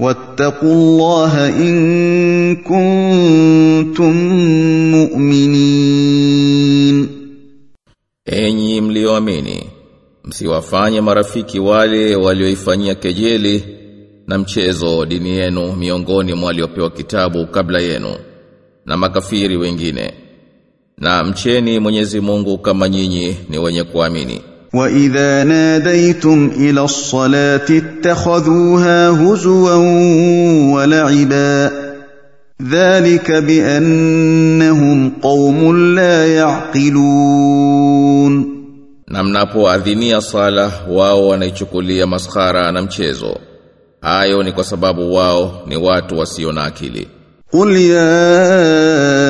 واتقوا الله ان كنتم مؤمنين Enyi mlioamini msiwafanye marafiki wale walioifanyia kejeli na mchezo dini yenu miongoni mwa waliopewa kitabu kabla yenu na makafiri wengine na mcheni Mwenyezi Mungu kama nyinyi ni wenye kuamini واذا ناديتم الى الصلاه اتخذوها هزوا ولعبا ذلك بانهم قوم لا يعقلون na mnapoadhinia sala wao wanaichukulia maskhara na mchezo hayo ni kwa sababu wao ni watu wasio na akili قل يا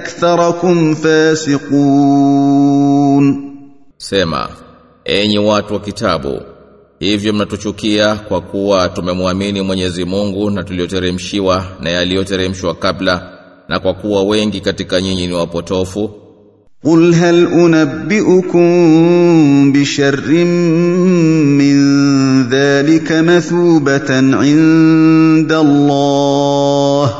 aktharakum fasiqun Sema enyi watu wa kitabu hivyo mnatuchukia kwa kuwa tumemwamini Mwenyezi Mungu na tulioteremshiwa na yaliyoteremshwa kabla na kwa kuwa wengi katika nyinyi ni wapotofu? Qul hal unabbiukum bi sharrin min dhalika mathubatan 'inda Allah.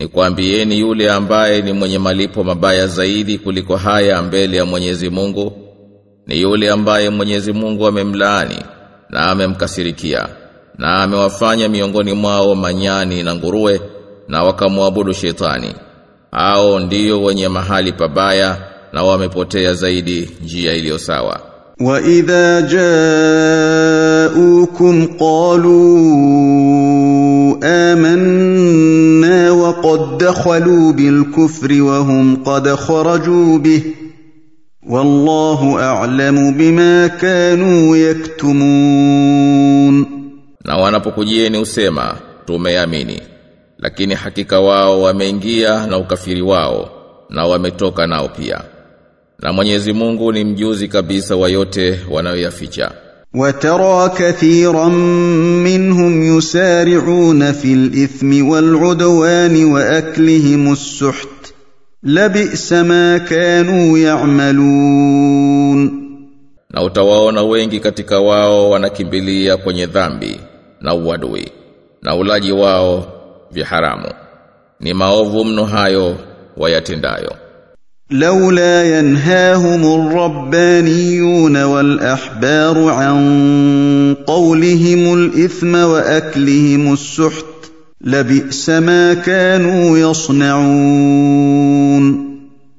Ni kuambieni yule ambaye ni mwenye malipo mabaya zaidi kuliko haya mbele ya Mwenyezi Mungu ni yule ambaye Mwenyezi Mungu amemlaani na amemkasirikia na amewafanya miongoni mwao manyani na nguruwe na wakamwabudu shetani. Hao ndiyo wenye mahali pabaya na wamepotea zaidi njia iliyo sawa. Wa idha ja'ukum qalu امنا وقد دخلوا بالكفر وهم قد خرجوا به والله اعلم بما كانوا يكتمون Na wanapokujieni usema tumeamini lakini hakika wao wameingia na ukafiri wao na wametoka nao pia. Na Mwenyezi Mungu ni mjuzi kabisa wa yote wanayoyaficha. وترى كثيرا منهم يسارعون في الاثم والعدوان واكلهم السحت لبئس ما كانوا يعملون Na utawaona wengi katika wao wanakimbilia kwenye dhambi na uadui na ulaji wao vya haramu. Ni maovu mno hayo wayatendayo. لولا ينهاهم الربانيون والاحبار عن قولهم الاثم واكلهم السحت لبئس ما كانوا يصنعون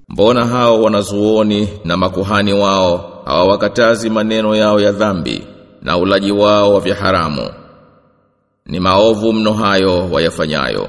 Mbona hao wanazuoni na makuhani wao hawawakatazi maneno yao ya dhambi na ulaji wao wa vya haramu? Ni maovu mno hayo wayafanyayo.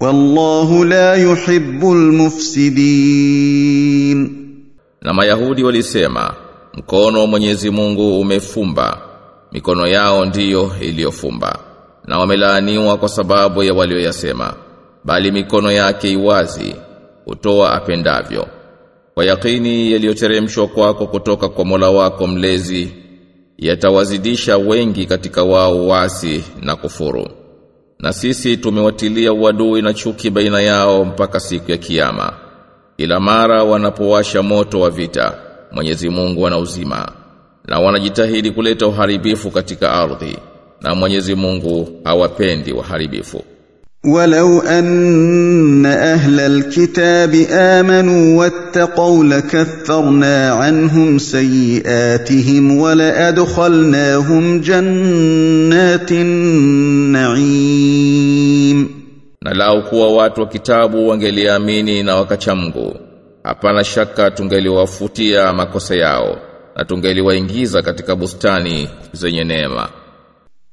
wallahu la yuhibbul mufsidin. Na mayahudi walisema mkono wa Mwenyezi Mungu umefumba mikono yao ndiyo iliyofumba na wamelaaniwa kwa sababu ya walioyasema bali mikono yake iwazi hutoa apendavyo. Kwa yakini yaliyoteremshwa kwako kutoka kwa Mola wako mlezi yatawazidisha wengi katika wao wasi na kufuru. Na sisi tumewatilia uadui na chuki baina yao mpaka siku ya kiyama. Ila mara wanapowasha moto wa vita, Mwenyezi Mungu anauzima. Na wanajitahidi kuleta uharibifu katika ardhi. Na Mwenyezi Mungu hawapendi waharibifu. ولو ان اهل الكتاب امنوا واتقوا لكفرنا عنهم سيئاتهم ولادخلناهم جنات النعيم Na lau kuwa watu wa kitabu wangeliamini na wakacha Mungu, hapana shaka tungeliwafutia makosa yao na tungeliwaingiza katika bustani zenye neema.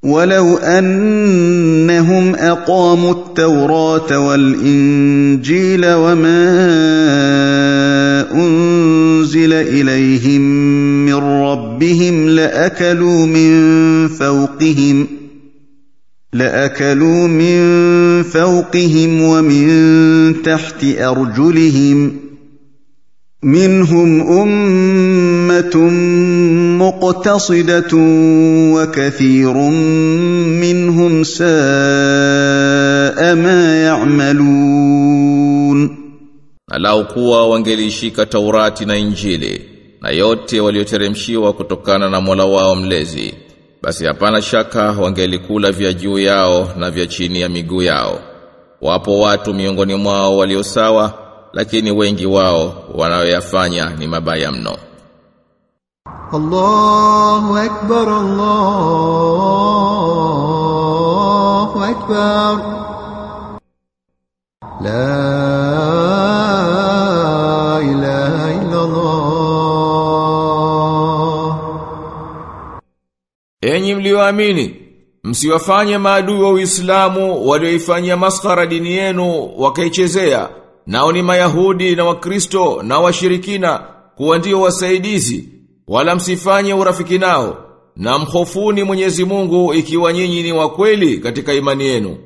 ولو انهم اقاموا التوراه والانجيل وما انزل اليهم من ربهم لاكلوا من فوقهم لاكلوا من فوقهم ومن تحت ارجلهم منهم امه مقتصده وكثير منهم ساء ما يعملون Na lau kuwa wangelishika Taurati na Injili na yote walioteremshiwa kutokana na Mola wao mlezi, basi hapana shaka wangelikula vya juu yao na vya chini ya miguu yao. Wapo watu miongoni mwao walio sawa, lakini wengi wao wanaoyafanya ni mabaya mno. Allahu akbar Allahu akbar. La ilaha illa Allah Enyi mlioamini msiwafanye maadui wa Uislamu walioifanyia maskara dini yenu wakaichezea nao ni Mayahudi na Wakristo na washirikina kuwa ndio wasaidizi, wala msifanye urafiki nao, na mhofuni Mwenyezi Mungu ikiwa nyinyi ni wa kweli katika imani yenu.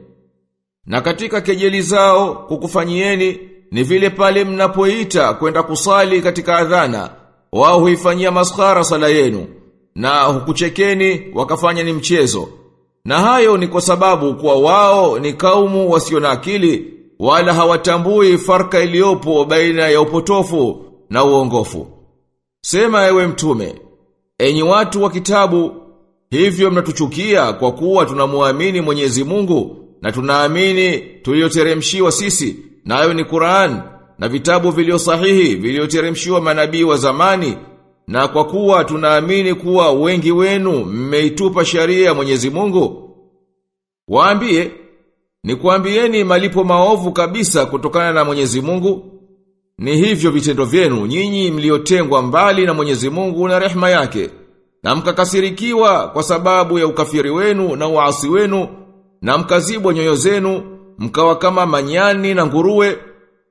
Na katika kejeli zao kukufanyieni ni vile pale mnapoita kwenda kusali katika adhana, wao huifanyia maskara sala yenu na hukuchekeni wakafanya ni mchezo. Na hayo ni kwa sababu kwa wao ni kaumu wasio na akili wala hawatambui farka iliyopo baina ya upotofu na uongofu. Sema ewe mtume, enyi watu wa kitabu, hivyo mnatuchukia kwa kuwa tunamuamini Mwenyezi Mungu na tunaamini tuliyoteremshiwa sisi, nayo ni Qur'an na vitabu vilio sahihi vilioteremshiwa manabii wa zamani na kwa kuwa tunaamini kuwa wengi wenu mmeitupa sharia Mwenyezi Mungu. Waambie, ni kuambieni malipo maovu kabisa kutokana na Mwenyezi Mungu. Ni hivyo vitendo vyenu nyinyi mliotengwa mbali na Mwenyezi Mungu na rehma yake. Na mkakasirikiwa kwa sababu ya ukafiri wenu na uasi wenu na mkazibwa nyoyo zenu mkawa kama manyani na nguruwe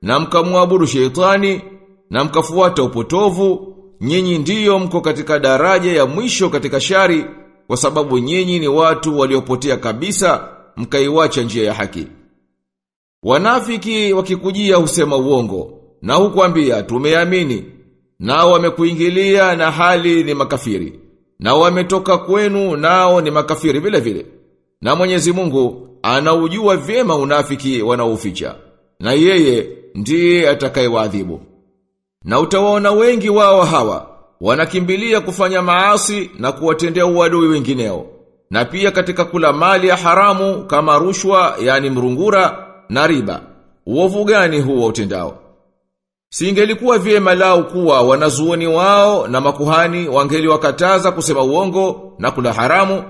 na mkamwabudu sheitani na mkafuata upotovu nyinyi ndiyo mko katika daraja ya mwisho katika shari kwa sababu nyinyi ni watu waliopotea kabisa mkaiwacha njia ya haki. Wanafiki wakikujia husema uongo na hukwambia tumeamini nao wamekuingilia na hali ni makafiri na wametoka kwenu nao ni makafiri vile vile. Na Mwenyezi Mungu anaujua vyema unafiki wanaoficha na yeye ndiye atakayewaadhibu. Na utawaona wengi wao hawa, wanakimbilia kufanya maasi na kuwatendea uadui wengineo. Na pia katika kula mali ya haramu kama rushwa, yani mrungura na riba. Uovu gani huo utendao? Singelikuwa vyema lao kuwa wanazuoni wao na makuhani wangeliwakataza kusema uongo na kula haramu.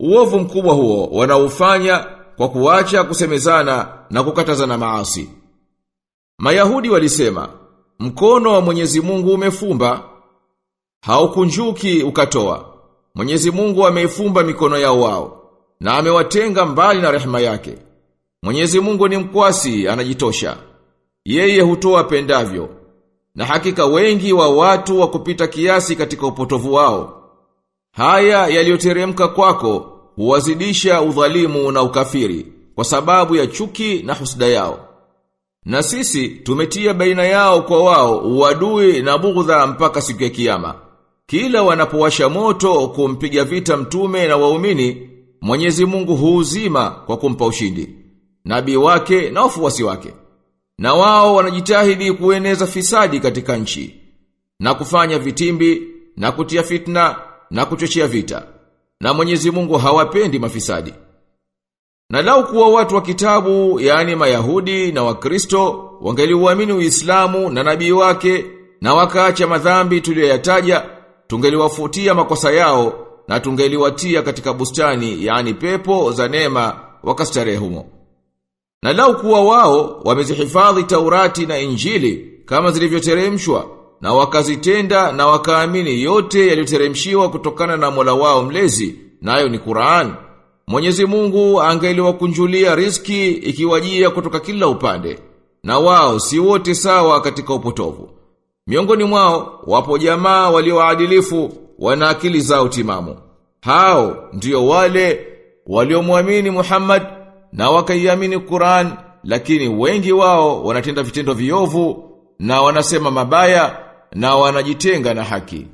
Uovu mkubwa huo wanaufanya kwa kuacha kusemezana na kukatazana maasi. Mayahudi walisema, mkono wa Mwenyezi Mungu umefumba, haukunjuki ukatoa. Mwenyezi Mungu ameifumba mikono yao wao na amewatenga mbali na rehema yake. Mwenyezi Mungu ni mkwasi, anajitosha. Yeye hutoa pendavyo. Na hakika wengi wa watu wa kupita kiasi katika upotovu wao. Haya yaliyoteremka kwako huwazidisha udhalimu na ukafiri kwa sababu ya chuki na husda yao. Na sisi tumetia baina yao kwa wao uadui na bugdha mpaka siku ya kiyama. Kila wanapowasha moto kumpiga vita mtume na waumini, Mwenyezi Mungu huuzima kwa kumpa ushindi. Nabii wake na wafuasi wake. Na wao wanajitahidi kueneza fisadi katika nchi na kufanya vitimbi na kutia fitna na kuchochea vita. Na Mwenyezi Mungu hawapendi mafisadi. Na lau kuwa watu wa kitabu, yani Mayahudi na Wakristo, wangeliuamini Uislamu na nabii wake na wakaacha madhambi tuliyoyataja, tungeliwafutia makosa yao na tungeliwatia katika bustani, yani pepo za neema wakastarehe humo. Na lau kuwa wao wamezihifadhi Taurati na Injili kama zilivyoteremshwa na wakazitenda na wakaamini yote yaliyoteremshiwa kutokana na Mola wao mlezi nayo ni Qur'an. Mwenyezi Mungu angeliwakunjulia riski ikiwajia kutoka kila upande. Na wao si wote sawa katika upotovu. Miongoni mwao wapo jamaa walioadilifu wana akili zao timamu. Hao ndio wale waliomwamini Muhammad na wakaiamini Qur'an lakini wengi wao wanatenda vitendo viovu na wanasema mabaya na wanajitenga na haki.